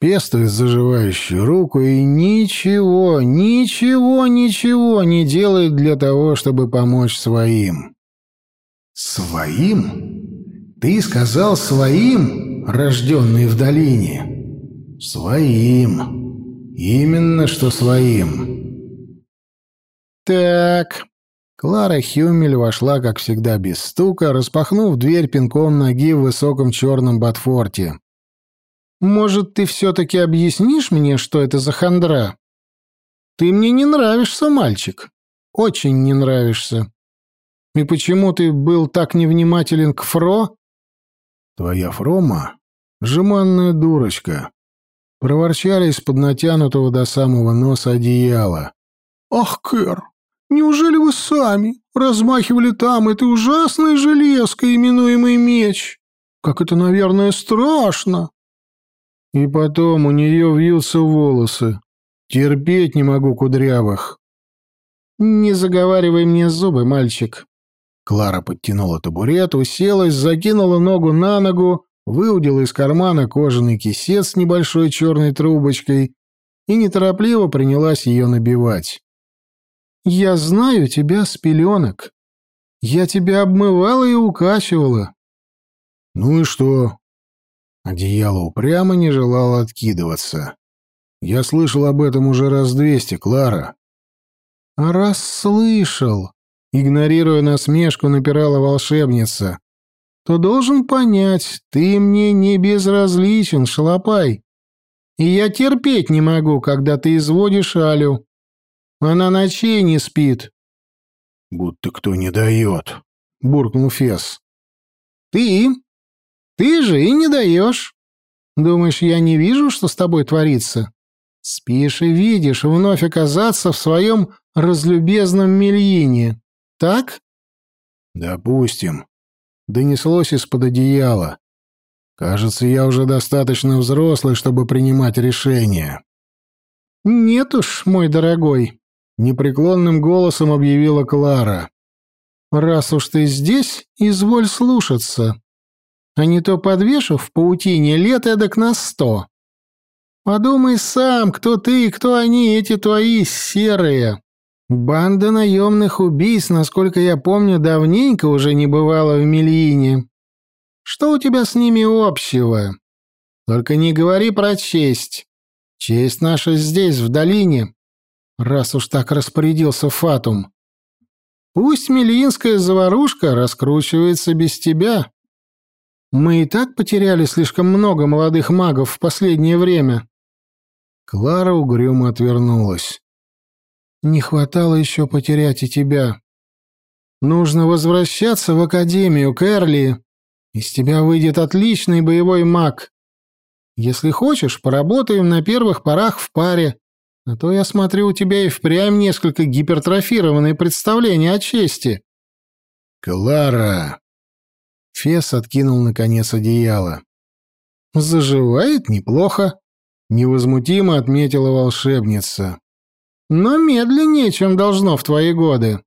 Пестует заживающую руку и ничего, ничего, ничего не делает для того, чтобы помочь своим. «Своим? Ты сказал своим?» Рожденный в долине. Своим. Именно что своим. Так-так. Клара Хюмель вошла, как всегда, без стука, распахнув дверь пинком ноги в высоком черном ботфорте. «Может, ты все-таки объяснишь мне, что это за хандра? Ты мне не нравишься, мальчик. Очень не нравишься. И почему ты был так невнимателен к Фро?» «Твоя Фрома — жеманная дурочка», — проворчали из-под натянутого до самого носа одеяла. «Ах, Кэр, неужели вы сами размахивали там этой ужасной железкой, именуемой меч? Как это, наверное, страшно!» И потом у нее вьются волосы. Терпеть не могу кудрявых. «Не заговаривай мне зубы, мальчик». Клара подтянула табурет, уселась, закинула ногу на ногу, выудила из кармана кожаный кисет с небольшой черной трубочкой и неторопливо принялась ее набивать. «Я знаю тебя с пеленок. Я тебя обмывала и укачивала». «Ну и что?» Одеяло упрямо не желало откидываться. «Я слышал об этом уже раз двести, Клара». «А раз слышал», — игнорируя насмешку, напирала волшебница, «то должен понять, ты мне не безразличен, шалопай. И я терпеть не могу, когда ты изводишь Алю. Она ночей не спит». «Будто кто не дает», — буркнул Фес. «Ты? Ты же и не даешь. Думаешь, я не вижу, что с тобой творится? Спишь и видишь вновь оказаться в своем разлюбезном Мельине. Так?» «Допустим», — донеслось из-под одеяла. «Кажется, я уже достаточно взрослый, чтобы принимать решения». «Нет уж, мой дорогой», непреклонным голосом объявила Клара. «Раз уж ты здесь, изволь слушаться. А не то подвешу в паутине лет эдак на сто. Подумай сам, кто ты и кто они, эти твои серые. Банда наемных убийц, насколько я помню, давненько уже не бывала в Мельине. Что у тебя с ними общего? Только не говори про честь. Честь наша здесь, в долине, раз уж так распорядился Фатум. Пусть милинская заварушка раскручивается без тебя. Мы и так потеряли слишком много молодых магов в последнее время. Клара угрюмо отвернулась. Не хватало еще потерять и тебя. Нужно возвращаться в академию, Кэрли. Из тебя выйдет отличный боевой маг. Если хочешь, поработаем на первых порах в паре. А то я смотрю, у тебя и впрямь несколько гипертрофированные представления о чести. Клара. Фес откинул наконец одеяло. Заживает неплохо, невозмутимо отметила волшебница. Но медленнее, чем должно в твои годы.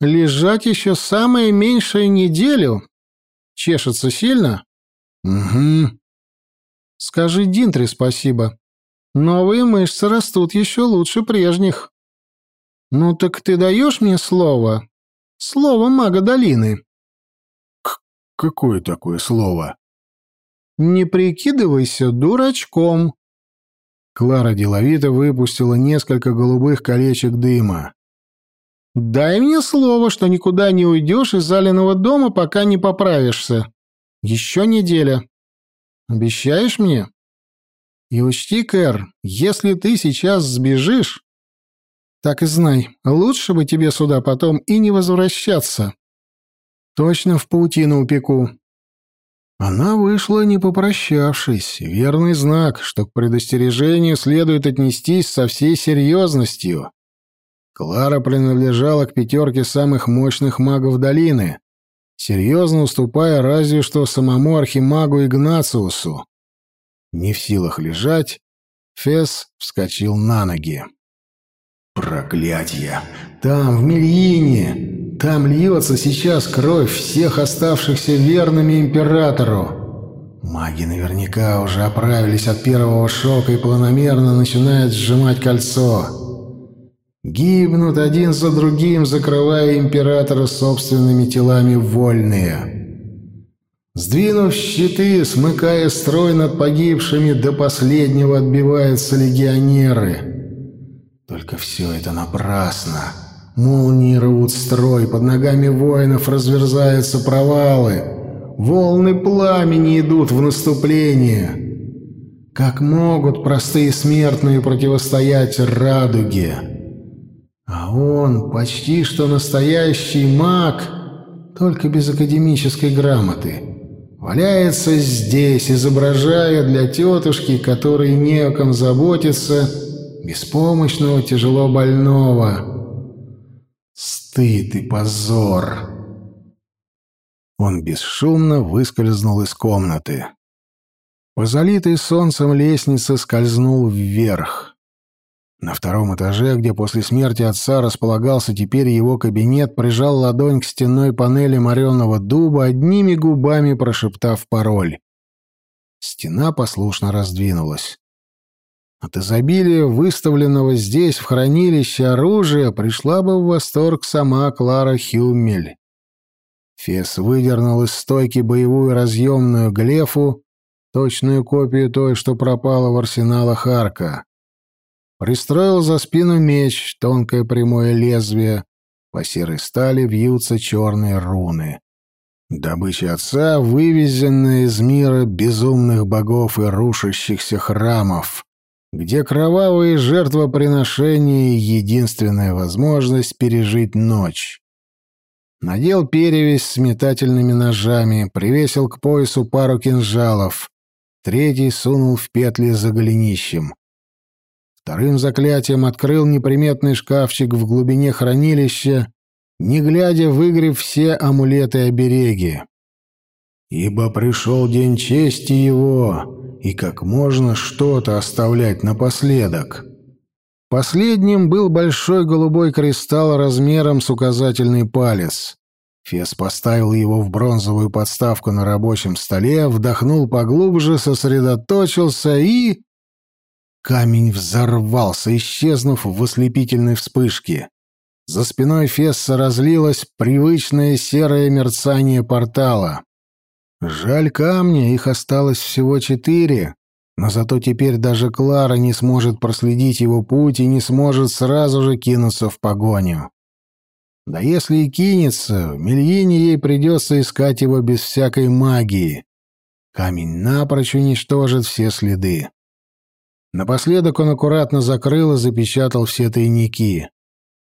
Лежать еще самое меньшее неделю. Чешется сильно? Угу. Скажи Динтре спасибо. Новые мышцы растут еще лучше прежних. Ну так ты даешь мне слово? Слово мага долины. К какое такое слово? Не прикидывайся дурачком. Клара деловито выпустила несколько голубых колечек дыма. «Дай мне слово, что никуда не уйдешь из заленного дома, пока не поправишься. Еще неделя. Обещаешь мне?» И учти, Кэр, если ты сейчас сбежишь, так и знай, лучше бы тебе сюда потом и не возвращаться. Точно в паутину упеку. Она вышла, не попрощавшись. Верный знак, что к предостережению следует отнестись со всей серьезностью. Клара принадлежала к пятерке самых мощных магов долины, серьезно уступая разве что самому архимагу Игнациусу. Не в силах лежать, Фес вскочил на ноги. «Проклятье! Там, в Мельине! Там льется сейчас кровь всех оставшихся верными императору! Маги наверняка уже оправились от первого шока и планомерно начинают сжимать кольцо. Гибнут один за другим, закрывая императора собственными телами вольные». Сдвинув щиты, смыкая строй над погибшими, до последнего отбиваются легионеры. Только все это напрасно. Молнии рвут строй, под ногами воинов разверзаются провалы. Волны пламени идут в наступление. Как могут простые смертные противостоять радуге? А он почти что настоящий маг, только без академической грамоты. Валяется здесь, изображая для тетушки, которой не о ком заботиться, беспомощного тяжело больного. Стыд и позор. Он бесшумно выскользнул из комнаты. По залитой солнцем лестнице скользнул вверх. На втором этаже, где после смерти отца располагался теперь его кабинет, прижал ладонь к стенной панели мореного дуба, одними губами прошептав пароль. Стена послушно раздвинулась. От изобилия выставленного здесь в хранилище оружия пришла бы в восторг сама Клара Хюмель. Фес выдернул из стойки боевую разъемную глефу, точную копию той, что пропала в арсеналах арка. Пристроил за спину меч, тонкое прямое лезвие, по серой стали вьются черные руны. Добыча отца, вывезенная из мира безумных богов и рушащихся храмов, где кровавые жертвоприношения — единственная возможность пережить ночь. Надел перевязь с метательными ножами, привесил к поясу пару кинжалов, Третий сунул в петли за голенищем. Вторым заклятием открыл неприметный шкафчик в глубине хранилища, не глядя выгреб все амулеты-обереги. «Ибо пришел день чести его, и как можно что-то оставлять напоследок». Последним был большой голубой кристалл размером с указательный палец. Фес поставил его в бронзовую подставку на рабочем столе, вдохнул поглубже, сосредоточился и... Камень взорвался, исчезнув в ослепительной вспышке. За спиной Фесса разлилось привычное серое мерцание портала. Жаль камня, их осталось всего четыре, но зато теперь даже Клара не сможет проследить его путь и не сможет сразу же кинуться в погоню. Да если и кинется, в Мельине ей придется искать его без всякой магии. Камень напрочь уничтожит все следы. Напоследок он аккуратно закрыл и запечатал все тайники.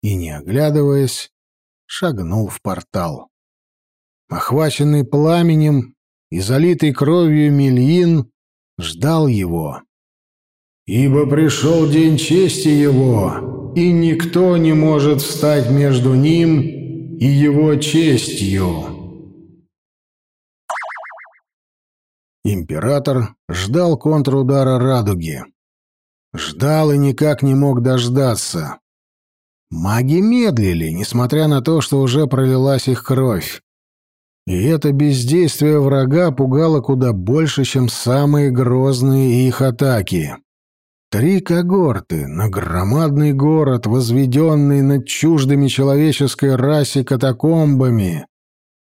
И, не оглядываясь, шагнул в портал. Охваченный пламенем и залитый кровью Мельин ждал его. «Ибо пришел день чести его, и никто не может встать между ним и его честью. Император ждал контрудара радуги. Ждал и никак не мог дождаться. Маги медлили, несмотря на то, что уже пролилась их кровь. И это бездействие врага пугало куда больше, чем самые грозные их атаки. Три когорты на громадный город, возведенный над чуждыми человеческой расе катакомбами.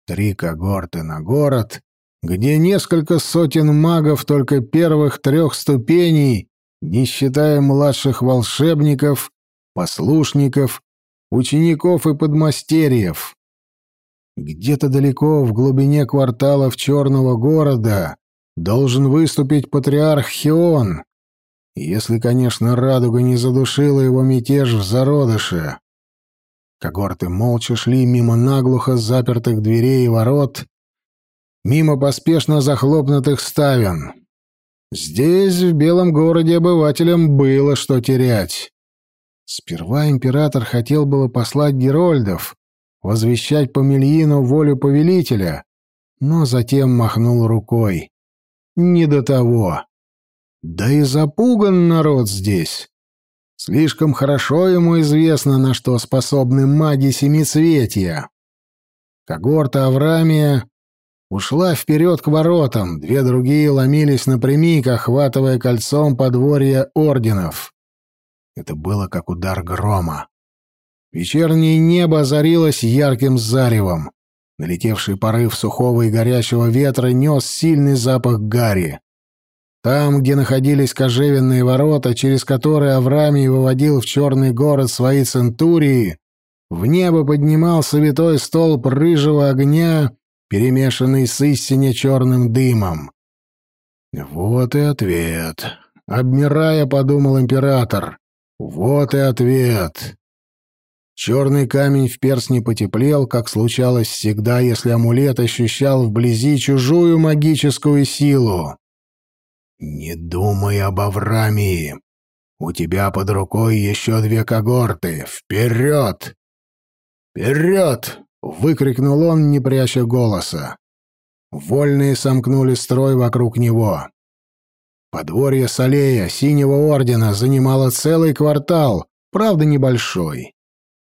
Три когорты на город, где несколько сотен магов только первых трех ступеней, не считая младших волшебников, послушников, учеников и подмастерьев. Где-то далеко в глубине кварталов черного города должен выступить патриарх Хион, если, конечно, радуга не задушила его мятеж в зародыше. Когорты молча шли мимо наглухо запертых дверей и ворот, мимо поспешно захлопнутых ставен. Здесь, в Белом городе, обывателям было что терять. Сперва император хотел было послать герольдов, возвещать по Мельину волю повелителя, но затем махнул рукой. Не до того. Да и запуган народ здесь. Слишком хорошо ему известно, на что способны маги Семицветия. Когорта Аврамия ушла вперед к воротам, две другие ломились напрямик, охватывая кольцом подворье орденов. Это было как удар грома. Вечернее небо озарилось ярким заревом. Налетевший порыв сухого и горячего ветра нес сильный запах гари. Там, где находились кожевенные ворота, через которые Авраамий выводил в черный город свои центурии, В небо поднимался витой столб рыжего огня, перемешанный с истине черным дымом. Вот и ответ. Обмирая, подумал император. Вот и ответ. Черный камень в перстне потеплел, как случалось всегда, если амулет ощущал вблизи чужую магическую силу. «Не думай об Аврамии. У тебя под рукой еще две когорты. Вперед!» «Вперед!» — выкрикнул он, не пряча голоса. Вольные сомкнули строй вокруг него. Подворье Салея, Синего Ордена, занимало целый квартал, правда небольшой.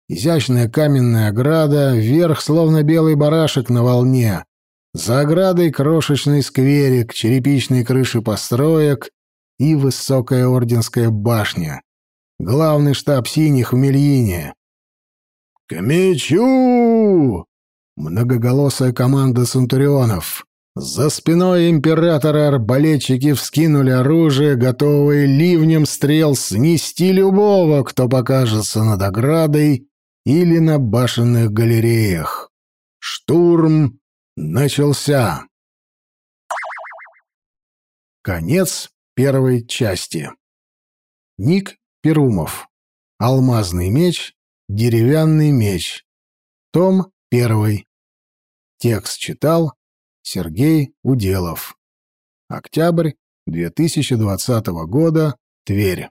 Изящная каменная ограда, вверх словно белый барашек на волне. За оградой крошечный скверик, черепичные крыши построек и высокая орденская башня. Главный штаб синих в Мельине. «К мечу!» Многоголосая команда центурионов. За спиной императора арбалетчики вскинули оружие, готовые ливнем стрел снести любого, кто покажется над оградой или на башенных галереях. Штурм начался. Конец первой части. Ник Перумов. Алмазный меч, деревянный меч. Том первый. Текст читал Сергей Уделов. Октябрь 2020 года. Тверь.